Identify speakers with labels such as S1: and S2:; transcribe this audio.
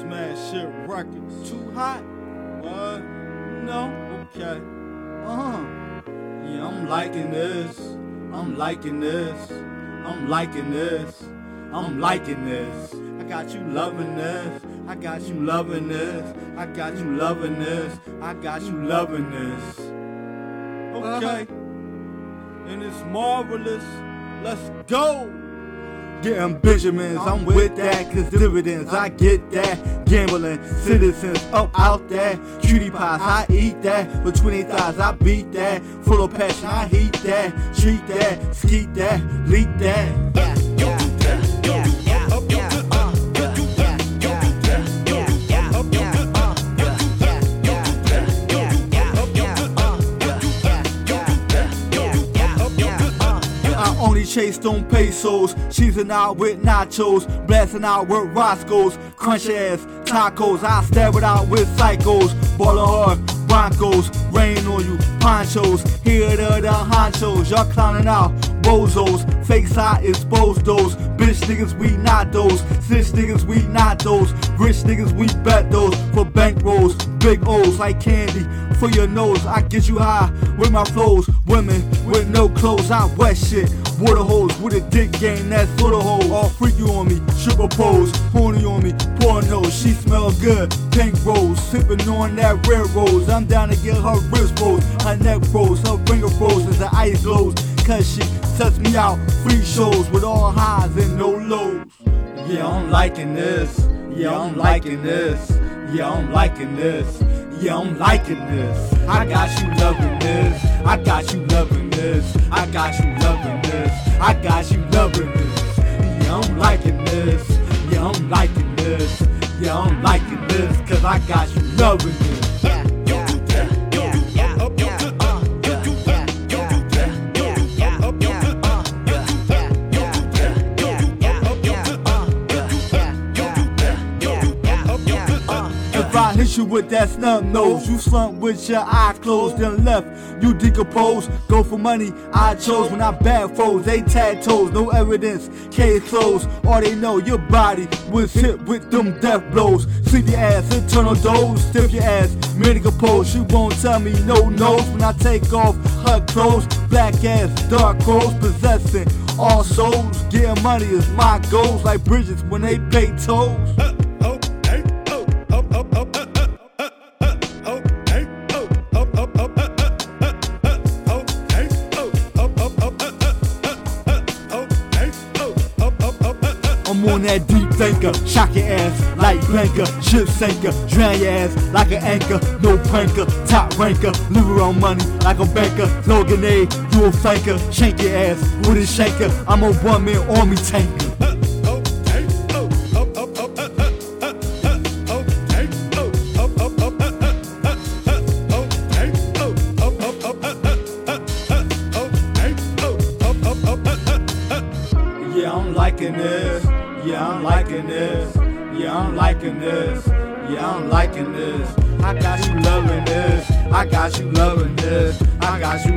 S1: Smash Shit Records.
S2: Too hot?
S1: What?
S2: No.
S1: Okay.
S2: Uh huh.
S1: Yeah, I'm liking this. I'm liking this. I'm liking this. I'm liking this. I got you loving this. I got you loving this. I got you loving this. I got you loving this. Okay. And it's marvelous. Let's go. Getting Benjamins, I'm with that, cause dividends, I get that. Gambling, citizens up out there. Cutie pies, I eat that. For 20 thighs, I beat that. Full of passion, I heat that. Treat that, skeet that, leak that.
S3: Yeah,
S1: I on pesos, cheesing out with nachos, blasting out with Roscoe's, crunch ass tacos. I stab it out with psychos, ballin' hard, Broncos, rain on you, ponchos, here to the honchos, y'all clowning out, bozos, fakes I expose those, bitch niggas we not those, snitch niggas we not those, rich niggas we bet those, for bankrolls, big O's like candy, for your nose, I get you high with my flows, women with no clothes, I wet shit, water hose with a dick game, that's for the hole, all freaky on me, triple pose, horny on me, porno, she smell good, pink rose, sipping on that red rose, I'm down to get her wrist rose, her neck froze, her finger froze as the ice glows, cause she sets me out, free shows with all highs and no lows. Yeah, I'm liking this, yeah, I'm liking this, yeah, I'm liking this. Yeah, I'm liking this. I got you loving this. I got you loving this. I got you. I got you loving this. Yeah, I'm liking this. Yeah, I'm liking this. Yeah, I'm liking this. Cause I got you loving this. I hit you with that snub nose, you slump with your eye closed, then left, you decompose. Go for money, I chose when I bad foes, they tag toes, no evidence, case closed. All they know, your body was hit with them death blows. Sleep your ass, internal dose, stiff your ass, medical pose. She won't tell me no no's when I take off her clothes. Black ass, dark crows, possessing all souls. Getting money is my goals, like bridges when they pay tolls. I'm on that deep thinker, shock your ass like banker, ship sinker, drown your ass like an anchor, no pranker, top ranker, live around money like a banker, slogan A, you a faker, shank your ass with a shanker, I'm a one man army tanker. Yeah, I'm liking this. Yeah, I'm liking this. Yeah, I'm liking this. Yeah, I'm liking this. I got you loving this. I got you loving this. I got you